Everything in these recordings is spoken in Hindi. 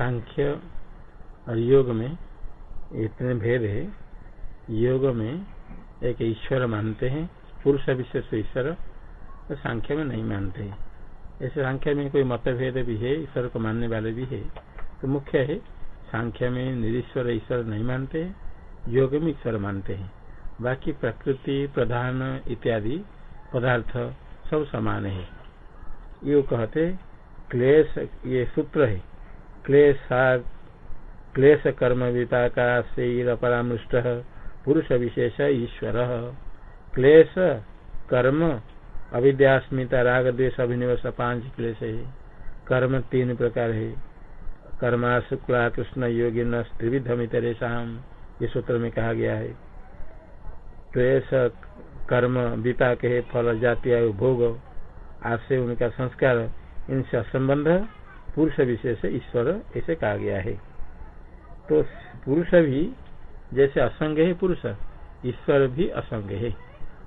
सांख्य और योग में इतने भेद है। योग में एक ईश्वर मानते हैं, पुरुष विशेष ईश्वर तो सांख्य में नहीं मानते। हैं ऐसे सांख्य में कोई मतभेद भी है, ईश्वर को मानने वाले भी है। तो मुख्य है, सांख्य में निरीश्वर ईश्वर नहीं मानते, योग में ईश्वर मानते हैं। बाकी प्रकृति, प्रधान इत्यादि पदार्थ सब समान है। ये कहते, क्लेश ये सूत्र है। क्लेश कर्म विपाका से परामृष्ट पुरुष विशेष ईश्वर। क्लेश, कर्म, अविद्यास्मिता राग द्वेश अभिनिवेश, पाँच क्लेश है। कर्म तीन प्रकार है। कर्मा, शुक्ला, कृष्ण, योगी न त्रिविधमितरेशम ये सूत्र में कहा गया है। क्लेश, कर्म, विपाक है, फल जातीय भोग आज उनका संस्कार, इनसे संबंध पुरुष विशेष ईश्वर ऐसे कहा गया है। तो पुरुष भी जैसे असंग है पुरुष, ईश्वर भी असंग है।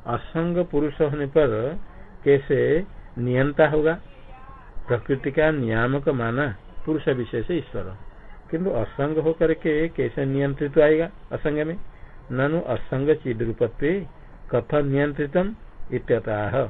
असंग पुरुष होने पर कैसे नियंता होगा? प्रकृति का नियामक माना पुरुष विशेष ईश्वर। किंतु असंग होकर के कैसे नियंत्रित आएगा असंग में? ननु असंग चिद रूपत्व कथ नियंत्रितम इत्यतः।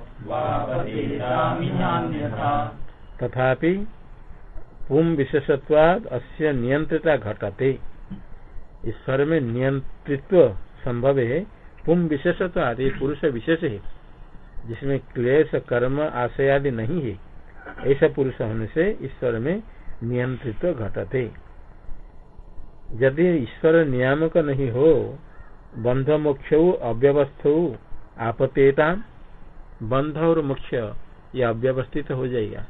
तथापि पुम विशेषत्वाद अस्य नियंत्रिता घटते। ईश्वर में नियंत्रित्व संभव है पुम विशेषत्वाद ये पुरुष विशेष है, जिसमें क्लेश, कर्म, आशय आदि नहीं है। ऐसा पुरुष होने से ईश्वर में नियंत्रित्व घटते। यदि ईश्वर नियामक नहीं हो बंध मोक्ष अव्यवस्थ आपतेता बंध और मुख्य ये अव्यवस्थित हो जाएगा।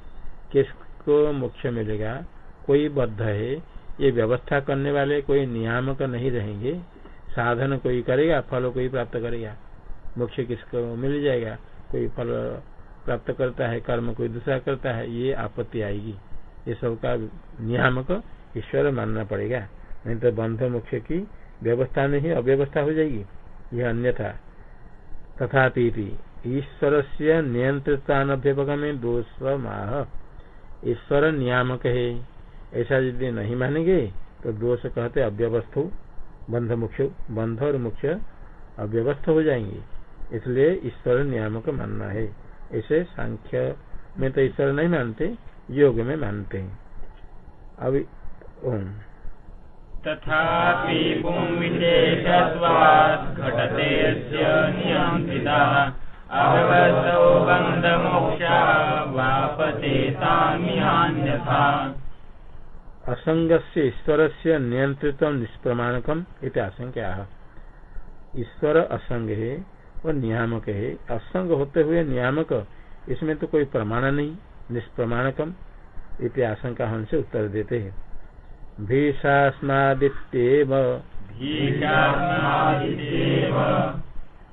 किसको मुख्य मिलेगा? कोई बद्ध है। ये व्यवस्था करने वाले कोई नियामक नहीं रहेंगे। साधन कोई करेगा, फल कोई प्राप्त करेगा। मुख्य किसको मिल जाएगा? कोई फल प्राप्त करता है, कर्म कोई दूसरा करता है, ये आपत्ति आएगी। ये सब का नियामक ईश्वर मानना पड़ेगा। नहीं तो बंध मुख्य की व्यवस्था नहीं, अव्यवस्था हो जाएगी। यह अन्यथा। तथा ईश्वर से नियंत्रितानभ्यपक में दोष माह ईश्वर नियामक है। ऐसा यदि नहीं मानेंगे तो दोष कहते अव्यवस्थ बंध मुख्य बंध और मुख्य अव्यवस्थ हो जाएँगे। इसलिए ईश्वर नियामक मानना है। ऐसे सांख्य में तो ईश्वर नहीं मानते, योग में मानते हैं। अभी, ओम। तथापि घटते नियंत्रिता असंग से ईश्वर से नियंत्रित निष्प्रमाणकम इत आशंका ईश्वर असंग है और नियामक। है असंग होते हुए नियामक इसमें तो कोई प्रमाण नहीं निष्प्रमाणकम इत आशंका हमसे उत्तर देते हैं। भीषास्मादित्येव भीषास्मादित्येव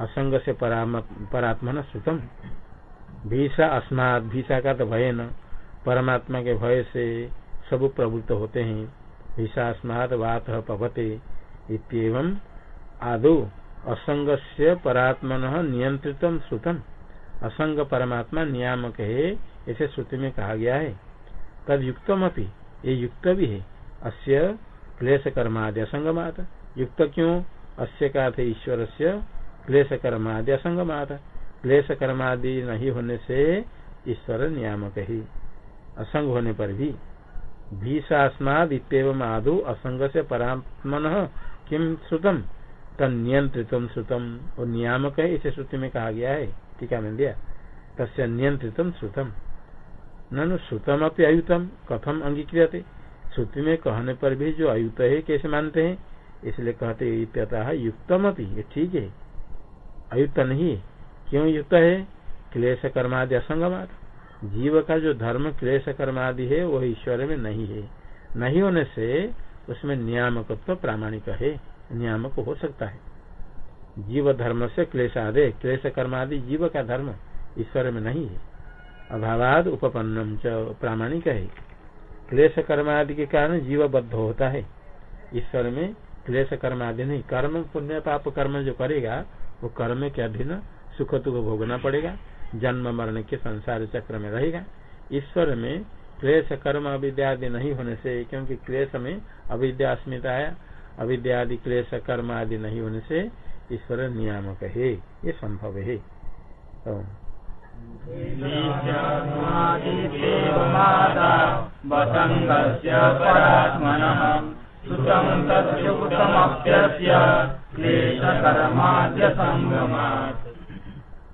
असंग से परात्मन श्रुतम भीषा अस्माद भीषा का तो भय न परमात्मा के भय से सब प्रवृत्त होते हैं। विशास्माद वात पवते इतम आदो। असंग से परात्मन नियंत्रित श्रुतम असंग परमात्मा नियामक है ऐसे श्रुति में कहा गया है। तद युक्तम अपनी ये युक्त भी है। अस्य क्लेश कर्मादि असंगमात। युक्त क्यों? अस्य का ईश्वर से क्लेश कर्म कर्मादि असंगमात। क्लेश कर्मादि नहीं होने से ईश्वर नियामक ही। असंग होने पर भी। भीषास्माद इतम आदु असंग से परात्मन किम श्रुतम? तनियंत्रित श्रुतम। और नियामक है, इसे श्रुति में कहा गया है। टीका में दिया तस्य नियंत्रित श्रुतम। ननु श्रुतम अपनी अयुतम, कथम अंगीक्रियते? श्रुति में कहने पर भी जो अयुत है, कैसे मानते हैं? इसलिए कहते युक्तम अपनी ठीक है। अयुक्त नहीं, क्यों युक्त है? क्लेश कर्मादि असंगमात जीव का जो धर्म क्लेश कर्मादि है वह ईश्वर में नहीं है। नहीं होने से उसमें नियामकत्व तो प्रामाणिक है। नियामक हो सकता है। जीव धर्म से क्लेश आदि क्लेश कर्मादि जीव का धर्म ईश्वर में नहीं है। अभावाद उपपन्नम च प्रामाणिक है। क्लेश कर्मादि के कारण जीव बद्ध होता है। ईश्वर में क्लेश कर्मादि नहीं। कर्म, पुण्य, पाप कर्म जो करेगा वो कर्म के अधीन सुख दुख भोगना पड़ेगा, जन्म मरण के संसार चक्र में रहेगा। ईश्वर में क्लेश कर्म अविद्या आदि नहीं होने से, क्योंकि क्लेश में अविद्या अस्मिता है, अविद्या आदि क्लेश कर्म आदि नहीं होने से ईश्वर नियामक है, ये संभव है। तो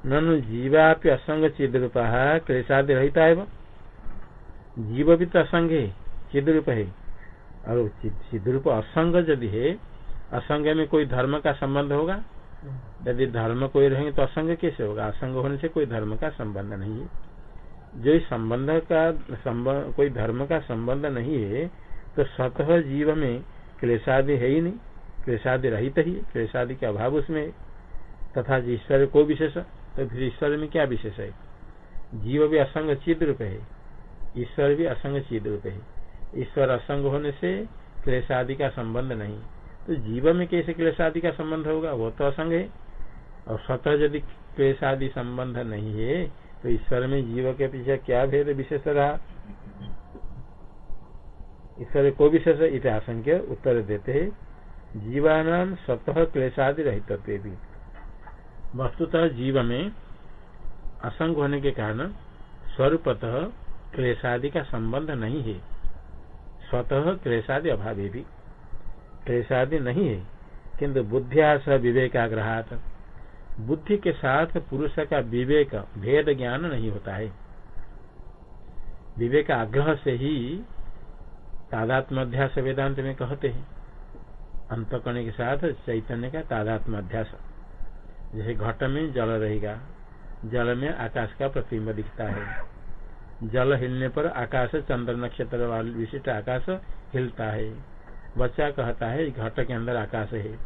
ननु जीवापि असंग चिद रूप क्लेशादि रहता है जीव भी तो असंग है। चिद रूप है और चिद रूप असंग यदि है, असंग में कोई धर्म का संबंध होगा? यदि धर्म कोई रहेंगे तो असंग कैसे होगा? असंग होने से कोई धर्म का संबंध नहीं है। जो संबंध का संबंध कोई धर्म का संबंध नहीं है तो स्वतः जीव में क्लेशादि है ही नहीं। क्लेशादि रहित ही क्लेशादि के अभाव उसमें तथा ईश्वर को विशेष तो फिर ईश्वर में क्या विशेष है? जीव भी असंग चिद रूप है। ईश्वर भी असंग चिद रूप है। ईश्वर असंग होने से क्लेशादि का संबंध नहीं। तो जीव में कैसे क्लेशादि का संबंध होगा? वो तो असंग है। और स्वतः यदि क्लेश आदि संबंध नहीं है तो ईश्वर में जीव के पीछे क्या भेद विशेष रहा? ईश्वर को विशेष इतिहास उत्तर देते है, जीवान स्वतः क्लेशादि रहित वस्तुतः जीव में असंग होने के कारण स्वरूपतः क्लेशादि का संबंध नहीं है। स्वतः क्लेशादि अभाव भी। क्लेशादि नहीं है, किंतु बुद्धिया स विवेकाग्रहात। बुद्धि के साथ पुरुष का विवेक, भेद ज्ञान नहीं होता है। विवेक आग्रह से ही तादात्म अध्यास वेदांत में कहते हैं। अंतकर्ण के साथ चैतन्य का तादात्म अध्यास जैसे घट में जल रहेगा, जल में आकाश का प्रतिम्ब दिखता है। जल हिलने पर आकाश चंद्र नक्षत्र वाले विशिष्ट आकाश हिलता है। बच्चा कहता है घट के अंदर आकाश है।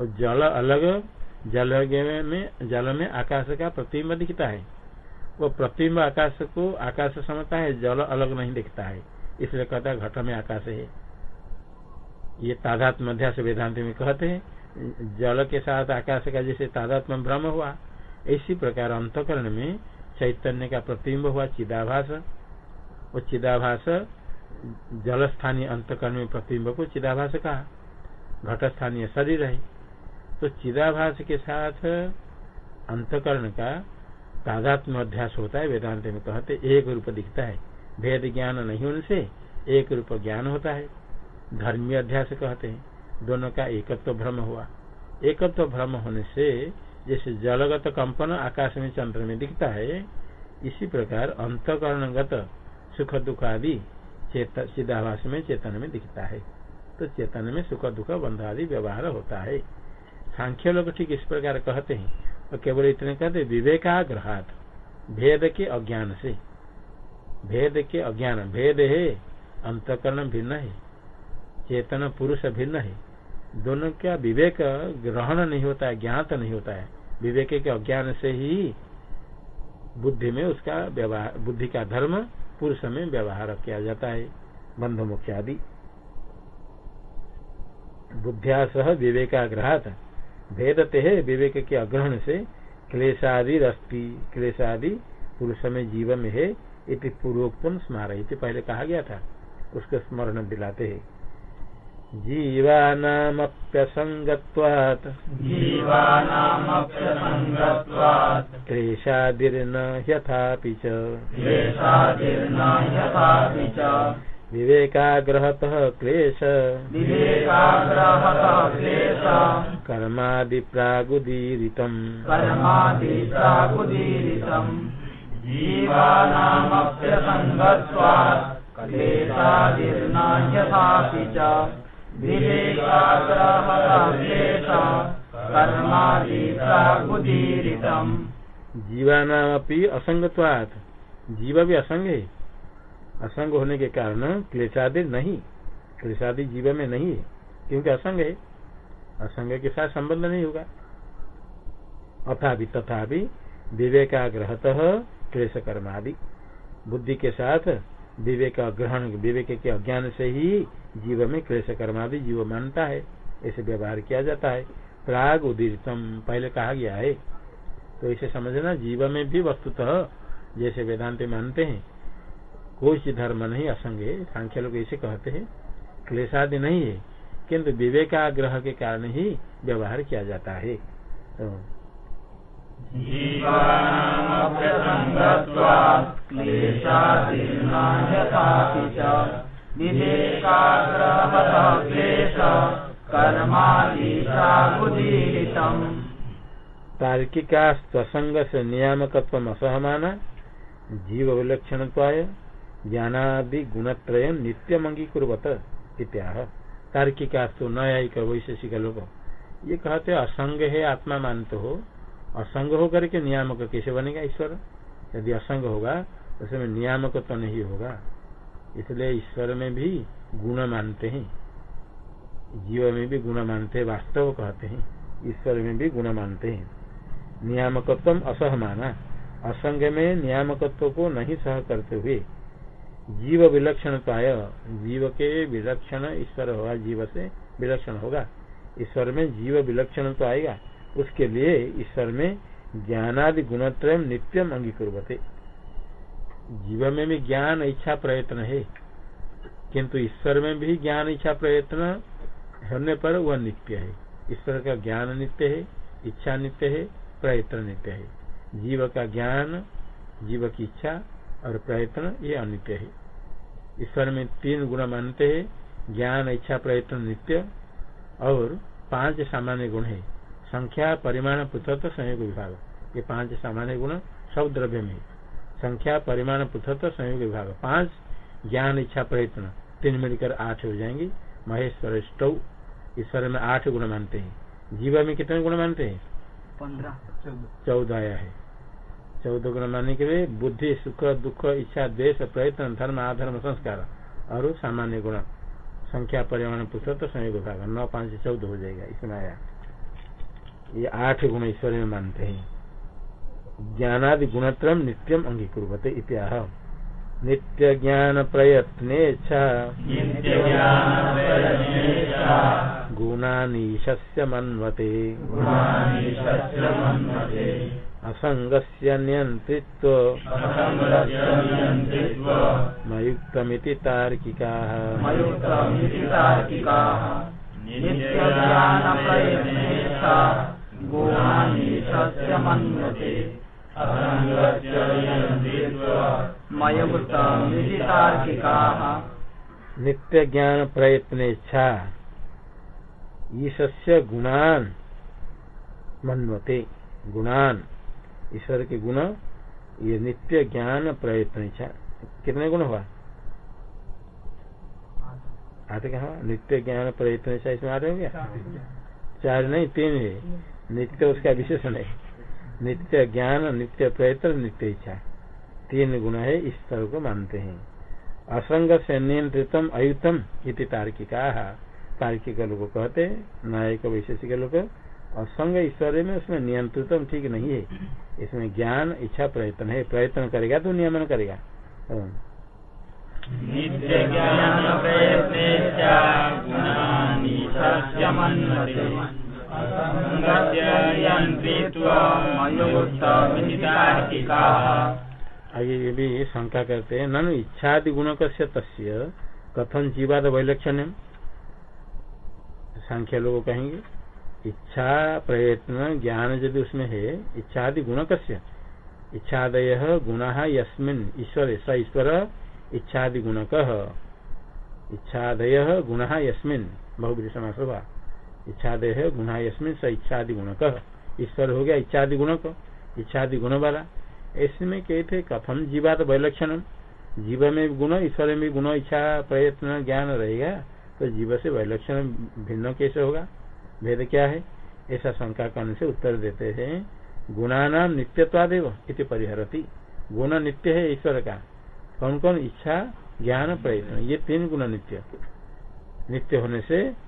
और जल अलग, जल में जल में आकाश का प्रतिम्ब दिखता है। वो प्रतिम्ब आकाश को आकाश समझता है, जल अलग नहीं दिखता है। इसलिए कहता है, घट में आकाश है। ये तादात्म अध्यास वेदांत में कहते हैं, जल के साथ आकाश का जैसे तादात्म भ्रम हुआ, इसी प्रकार अंतकरण में चैतन्य का प्रतिम्ब हुआ, चिदाभास। वो चिदाभास जल स्थानीय अंतकरण में प्रतिबिंब को चिदाभास कहा। घट स्थानीय शरीर है। तो चिदाभास के साथ अंतकरण का तादात्म अध्यास होता है, वेदांत में कहते, एक रूप दिखता है। भेद ज्ञान नहीं होने से एक रूप ज्ञान होता है। धर्मीय अध्यास कहते हैं, दोनों का एकत्व तो भ्रम हुआ। एकत्व तो भ्रम होने से जैसे जलगत कंपन आकाश में चंद्र में दिखता है, इसी प्रकार अंतकरणगत सुख दुख आदि चिदाभास में चेतन में दिखता है। तो चेतन में सुख दुख बंध आदि व्यवहार होता है। सांख्य लोग ठीक इस प्रकार कहते हैं, और केवल इतने कहते विवेकाग्रहात, भेद के अज्ञान से। भेद के अज्ञान, भेद है, अंतकरण भिन्न है, चेतन पुरुष भिन्न है। दोनों का विवेक ग्रहण नहीं होता है, ज्ञात नहीं होता है। विवेक के अज्ञान से ही बुद्धि में उसका व्यवहार, बुद्धि का धर्म पुरुष में व्यवहार किया जाता है, बंध मुख्य आदि। बुद्धिया सह विवेकाग्रहात, भेदते है विवेक के अग्रहण से, क्लेशादि रस्ती, क्लेशादि पुरुष में जीव में है इति पूर्वोक्तम स्मारय पहले कहा गया था। उसके स्मरण दिलाते है। जीवानामप्यसंगत्वात्। जीवानामप्यसङ्गत्वात् क्लेशादिर्न ह्यथापि च। क्लेशादिर्न च। विवेकाग्रहतः क्लेश। विवेकाग्रहतः क्लेश। कर्मादिप्रागुदीरितम्। जीवानामपि असंगत्वात् जीव भी असंग है। असंग होने के कारण क्लेशादि नहीं। क्लेशादि जीव में नहीं है, क्योंकि असंग है। असंग के साथ संबंध नहीं होगा। अथापि तथापि विवेकाग्रहत क्लेश कर्मादि बुद्धि के साथ विवेक ग्रहण, विवेक के अज्ञान से ही जीव में क्लेश कर्मादि जीव मानता है। ऐसे व्यवहार किया जाता है। प्राग उदीरितम, पहले कहा गया है। तो इसे समझना जीव में भी वस्तुतः, जैसे वेदांत मानते हैं, कोई धर्म नहीं, असंग है सांख्य लोग इसे कहते हैं। क्लेशादि नहीं है, किंतु विवेकाग्रह के कारण ही व्यवहार किया जाता है। तो तार्किका स्वसंग से नियामकत्व असहमाना जीव विलक्षण ज्ञानादि गुणत्रय नित्यम अंगीकुर्वत इत्याह। तार्किका तो न्यायिक वैशेषिक लोग ये कहते असंग है, आत्मा मानते हो। असंग होकर के नियामक कैसे बनेगा ईश्वर? यदि असंग होगा तो उसमें नियामक तो नहीं होगा। इसलिए ईश्वर में भी गुण मानते हैं। जीव में भी गुण मानते हैं, वास्तव कहते हैं। ईश्वर में भी गुण मानते हैं। नियामकत्व असह माना असंग में नियामकत्व को नहीं सह करते हुए जीव विलक्षण पाय जीव के विलक्षण ईश्वर होगा, जीव से विलक्षण होगा। ईश्वर में जीव विलक्षण तो आएगा। उसके लिए ईश्वर में ज्ञानादि गुणत्रय नित्यम अंगीकुरते जीव में भी ज्ञान इच्छा प्रयत्न है, किंतु ईश्वर में भी ज्ञान इच्छा प्रयत्न होने पर वह नित्य है। ईश्वर का ज्ञान नित्य है, इच्छा नित्य है, प्रयत्न नित्य है। जीव का ज्ञान, जीव की इच्छा और प्रयत्न ये अनित्य है। ईश्वर में तीन गुण मानते हैं, ज्ञान, इच्छा, प्रयत्न, नित्य और पाँच सामान्य गुण है। संख्या परिमाण पृथक संयोग विभाग। ये पाँच सामान्य गुण सब द्रव्य में। संख्या परिमाण पृथक संयोग विभाग। पाँच ज्ञान इच्छा प्रयत्न। तीन मिलकर आठ हो जाएँगे। महेश्वर स्टव ईश्वर में आठ गुण मानते हैं। जीव में कितने गुण मानते हैं? पंद्रह। चौदह। आया है। चौदह गुण मानने के लिए बुद्धि सुख दुख इच्छा द्वेष प्रयत्न धर्म आधर्म संस्कार और सामान्य गुण। संख्या परिमाण पुस्तक तो संयोग विभाग। नौ पाँच चौदह हो जाएगा। इसमें आया। ये आठ गुण ईश्वर में मानते हैं। ज्ञानादि गुणत्रम नित्यम अंगीकुर्वते इत्याह। नित्य ज्ञान प्रयत्ने गुणानीशस्य मन्वते असंगस्य नियंत्रित्व मयुक्तमिति तार्किकाः। तार्किकाः। नित्य ज्ञान प्रयत्नेच्छा ईशस्य गुणान मन्वते। गुणान। ईश्वर के गुण ये नित्य ज्ञान प्रयत्न इच्छा कितने गुण हुआ? आते कहा नित्य ज्ञान प्रयत्न इच्छा इसमें आठ हो गया? चार। नहीं तीन है। नित्य उसका विशेषण है नित्य ज्ञान, नित्य प्रयत्न, नित्य इच्छा। तीन गुण है, इस तरह को मानते हैं। असंग से नियंत्रितम अयुतम इति तार्किका। तार्किक लोग कहते न्यायिक वैशेषिक लोग। असंग ईश्वर में उसमें नियंत्रितम ठीक नहीं है। इसमें ज्ञान, इच्छा, प्रयत्न है। प्रयत्न करेगा तो नियमन करेगा। नित्य आगे ये भी शंका करते हैं। ननु इच्छादि गुणक से तस्य कथन जीवाद वैलक्षण्य? सांख्य लोग कहेंगे। इच्छा प्रयत्न ज्ञान यदि उसमें है, इच्छादि गुणक से इच्छादय गुण यस्मिन ईश्वर, स ईश्वर इच्छादि गुणक। इच्छादय गुण यस्मिन। बहुबरी समास होगा इच्छादय गुण यस्मिन स इच्छादि गुणक। ईश्वर हो गया इच्छादि गुणक, इच्छादि गुण वाला इसमें कहते कथम जीवात वैलक्षण जीव में गुण, ईश्वर में गुण, इच्छा, प्रयत्न, ज्ञान रहेगा तो जीव से वैलक्षण भिन्न कैसे होगा? भेद क्या है? ऐसा शंका करने से उत्तर देते हैं, गुणानाम नित्यत्वादेव इति परिहरती। गुण नित्य है ईश्वर का। कौन कौन इच्छा, ज्ञान, प्रयत्न, ये तीन गुण नित्य। नित्य होने से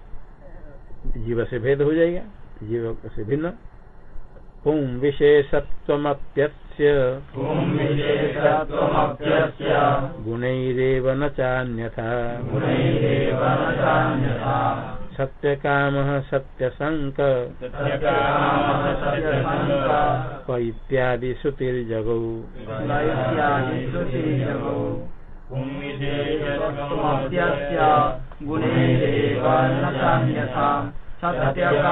जीव से भेद हो जाएगा जीव से भिन्न। पुं विशेषत्वमप्यस्य। विशेषत्वमप्यस्य। गुणैरेव न चान्यथा। सत्य काम सत्यकामः इत्यादि श्रुतिर्जगौ इत्यादिश्रुतिजगौ सत्यसङ्ग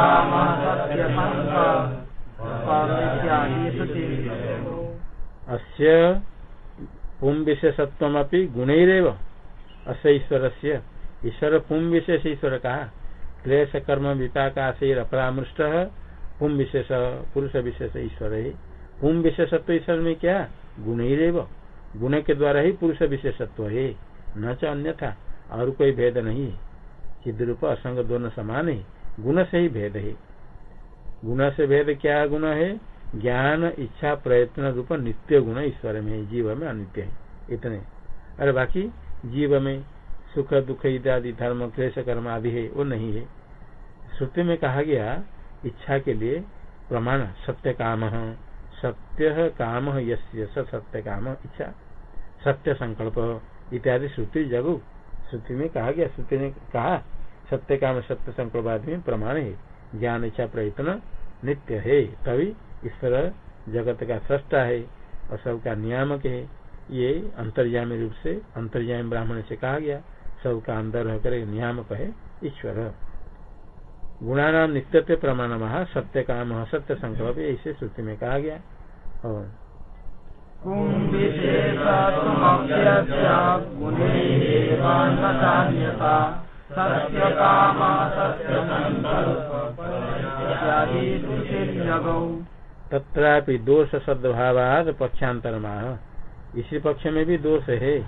इत्यादिश्रुतिजगौ अस्य पुं विशेषत्वमपि गुणैरेव। अस्य ईश्वरस्य ईश्वर पुं विशेष ईश्वर का क्लेश कर्म विपाकाशैर अपरामृष्ट पुं विशेष पुरुष विशेष ईश्वर है पुं विशेषत्व ईश्वर में क्या? गुणैरेव। गुण के द्वारा ही पुरुष विशेषत्व है न च अन्यथा और कोई भेद नहीं। सिद्ध रूप असंग, दोनों समान है। गुण से ही भेद है। गुण से भेद क्या गुण है? ज्ञान, इच्छा, प्रयत्न रूप, नित्य गुण ईश्वर में, जीव में अनित्य है। इतने। अरे बाकी जीव में सुख, दुख, इत्यादि, धर्म, क्लेश, कर्म आदि है, वो नहीं है। श्रुति में कहा गया, इच्छा के लिए प्रमाण सत्य काम सत्य काम स सत्य काम इच्छा। सत्य संकल्प। इत्यादि श्रुति जगु श्रुति में कहा गया, श्रुति ने कहा, सत्य काम सत्य संकल्प आदि में प्रमाण है। ज्ञान इच्छा प्रयत्न नित्य है। तभी ईश्वर जगत का सृष्टा है और सबका नियामक है। ये अंतर्यामी रूप से, अंतर्यामी ब्राह्मण से कहा गया, सबका अंदर होकर नियामक है ईश्वर। गुणानाम नित्यत्व प्रमाण सत्य काम सत्य संकल्प इसे श्रुति में कहा गया। और विशेषत्वमप्यस्य गुणैरेव न चान्यथा सत्यकामः सत्यसङ्कल्प इत्यादिश्रुतिर्जगौ तत्रापि दोष सद्भावाद पक्षांतर माह इसी पक्ष में भी दोष है।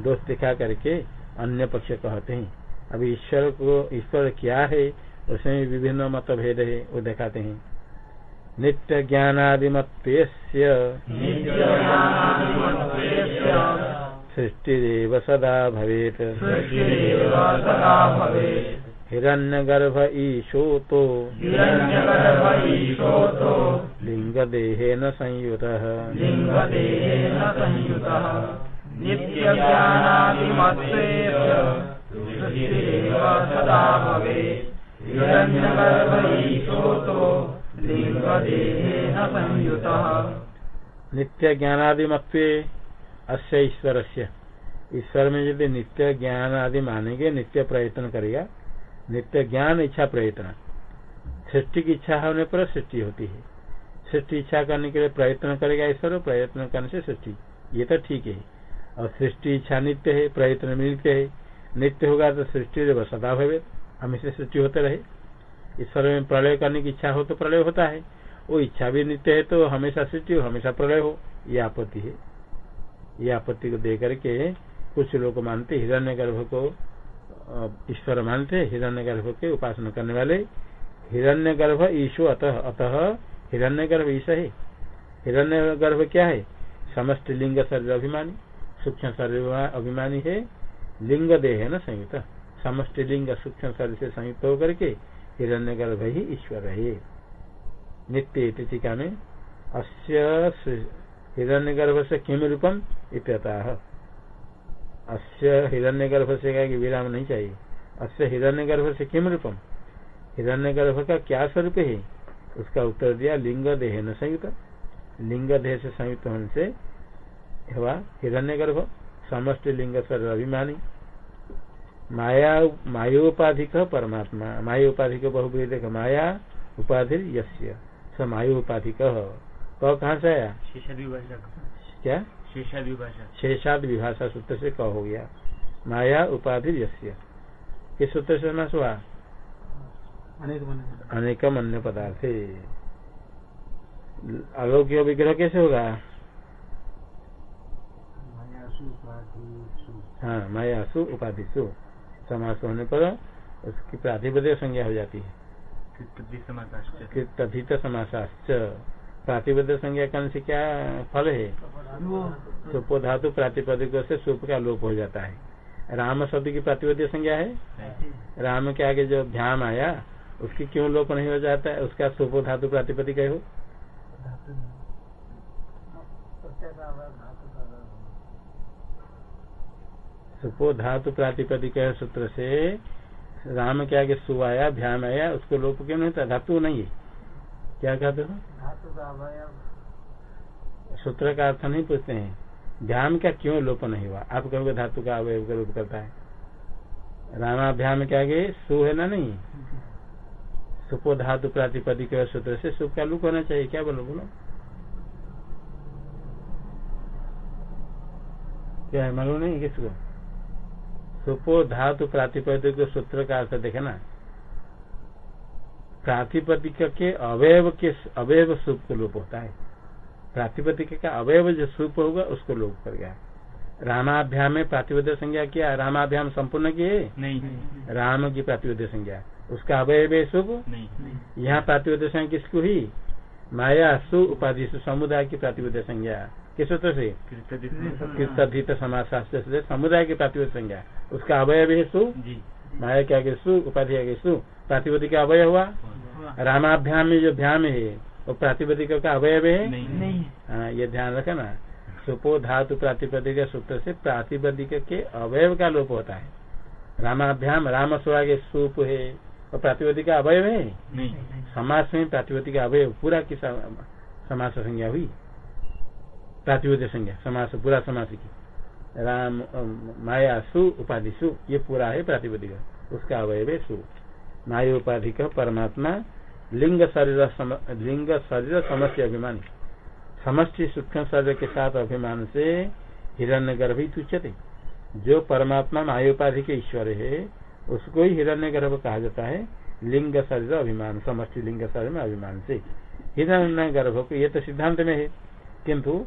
दोष दिखा करके अन्य पक्ष कहते हैं। अभी ईश्वर को, ईश्वर क्या है, उसमें विभिन्न मतभेद है, वो दिखाते हैं। नित्य ज्ञानादिमत्व सृष्टिरेव सदा भवेत। हिरण्यगर्भ ईशोतो लिङ्गदेहेन संयुतः। सृष्टिरेव सदा भवेत्। हिरण्यगर्भ ईशोतो नित्य ज्ञानादिमत्व अस्य ईश्वर से ईश्वर में यदि नित्य ज्ञान आदि मानेंगे नित्य प्रयत्न। करेगा नित्य ज्ञान इच्छा प्रयत्न सृष्टि की इच्छा होने पर सृष्टि होती है। सृष्टि इच्छा करने के लिए प्रयत्न करेगा ईश्वर, प्रयत्न करने से सृष्टि। ये तो ठीक है। और सृष्टि इच्छा नित्य है, प्रयत्न नित्य है। नित्य होगा तो सृष्टि जब सदा भवे हमेशा सृष्टि होते रहे। ईश्वर में प्रलय करने की इच्छा हो तो प्रलय होता है। वो इच्छा भी नित्य है तो हमेशा सृष्टि हो हमेशा प्रलय हो। ये आपत्ति है। ये आपत्ति को दे करके कुछ लोग मानते हिरण्य गर्भ को ईश्वर मानते हिरण्य गर्भ के उपासना करने वाले। हिरण्य गर्भ ईशो अतः अतः हिरण्य गर्भ ईश है। हिरण्य गर्भ क्या है? समस्त लिंग शरीर अभिमानी, सूक्ष्म शरीर अभिमानी है। लिंग देह है न संयुक्त? समस्त लिंग सूक्ष्म शरीर से संयुक्त होकर के हिरण्य गर्भ ही ईश्वर। है नित्य टीका में अस्य हिरण्य गर्भ से किम रूपम इत्यतः। अस्य हिरण्य गर्भ से कहा कि विराम नहीं चाहिए। अस्य हिरण्य गर्भ से किम रूपम? हिरण्य गर्भ का क्या स्वरूप? है उसका उत्तर दिया लिंग देह न संयुक्त लिंग देह से संयुक्त होने से हिरण्य गर्भ समस्त लिंग स्वर अभिमानी। माया मायोपाधिक परमात्मा। माया उपाधिक बहुविध माया उपाधि यस्य। स मायो उपाधिक क कहाँ से आया? क्या? शेषाद विभाषा सूत्र से क हो गया माया उपाधि यस्य। किस सूत्र से समास हुआ? अनेकम अन्य पदार्थ। अलौकिक विग्रह कैसे होगा? हाँ मायासु उपाधिशु समास होने पर उसकी प्रातिपद संज्ञा हो जाती है। तथित समासाश्च? प्रातिपद संज्ञा करने से? क्या फल है? सुपो धातु प्रातिपदिक से सुप का लोप हो जाता है। राम शब्द की प्रातिपदिक संज्ञा है? राम के आगे जो ध्यान आया उसकी क्यों लोप नहीं हो जाता? है उसका सुपो धातु प्रातिपदिक हो सुपो धातु प्रातिपदिक सूत्र से। राम के आगे सु आया ध्यान आया उसको लोप क्यों नहीं था धातु नहीं है। क्या कहते हो सूत्र का अर्थ नहीं पूछते हैं। ध्यान का क्यों लोप नहीं हुआ? आप कहोगे धातु का अवयव का लोप करता है। रामाभ्याम के आगे सु है ना नहीं? सुपो धातु प्रातिपदिक सूत्र से सुख का लुक होना चाहिए। क्या बोलो बोलो। क्या है? मालूम नहीं किसको? सुपो धातु प्रातिपदिक सूत्र का अर्थ देखे ना। प्रातिपदिक के अवयव के अवयव सुप को लोप होता है। प्रातिपदिक का अवयव जो सुप होगा उसको लोप कर गया। रामाभ्याम में प्रातिपद संज्ञा किया रामाभ्याम संपूर्ण की है नहीं। राम की प्रातिपद संज्ञा। उसका अवयव है सुप नहीं। यहाँ प्रातिपद संज्ञा किसको ही माया सु उपाधि समुदाय की प्रातिपद संज्ञा। किस सूत्र से? कृतधित समाज शास्त्र से। समुदाय की प्रातिपद संज्ञा। उसका अवयव है सु। माया के आगे सु उपाधि आगे सु। प्रातिपदिक का अवय हुआ? रामाभ्याम में जो भ्याम है वो प्रातिपदिक का अवयव है? नहीं। हाँ ये ध्यान रखना। सुपो धातु प्रातिपदिक सूत्र से प्रातिपदिक के अवयव का लोप होता है। रामाभ्याम राम आगे सुप है और प्रातिपदिक का अवयव है? समाज में प्रातिपदिक का अवयव पूरा की समाज संज्ञा हुई। प्रातिपदिक संज्ञा समास, पूरा समास की। राम माया सु, उपाधि सु, ये पूरा है प्रातिपदिक उसका अवयव है सु। माया उपाधि का परमात्मा, लिंग शरीर लिंग शरीर समस्या अभिमानी। समष्टि सूक्ष्म शरीर के साथ अभिमान से हिरण्य गर्भित उच्चते जो परमात्मा मायोपाधि के ईश्वर है, उसको ही हिरण्य गर्भ कहा जाता है। लिंग शरीर अभिमान, समष्टि लिंग शरीर में अभिमान से। हिरण्य गर्भ को ये तो सिद्धांत में है। किंतु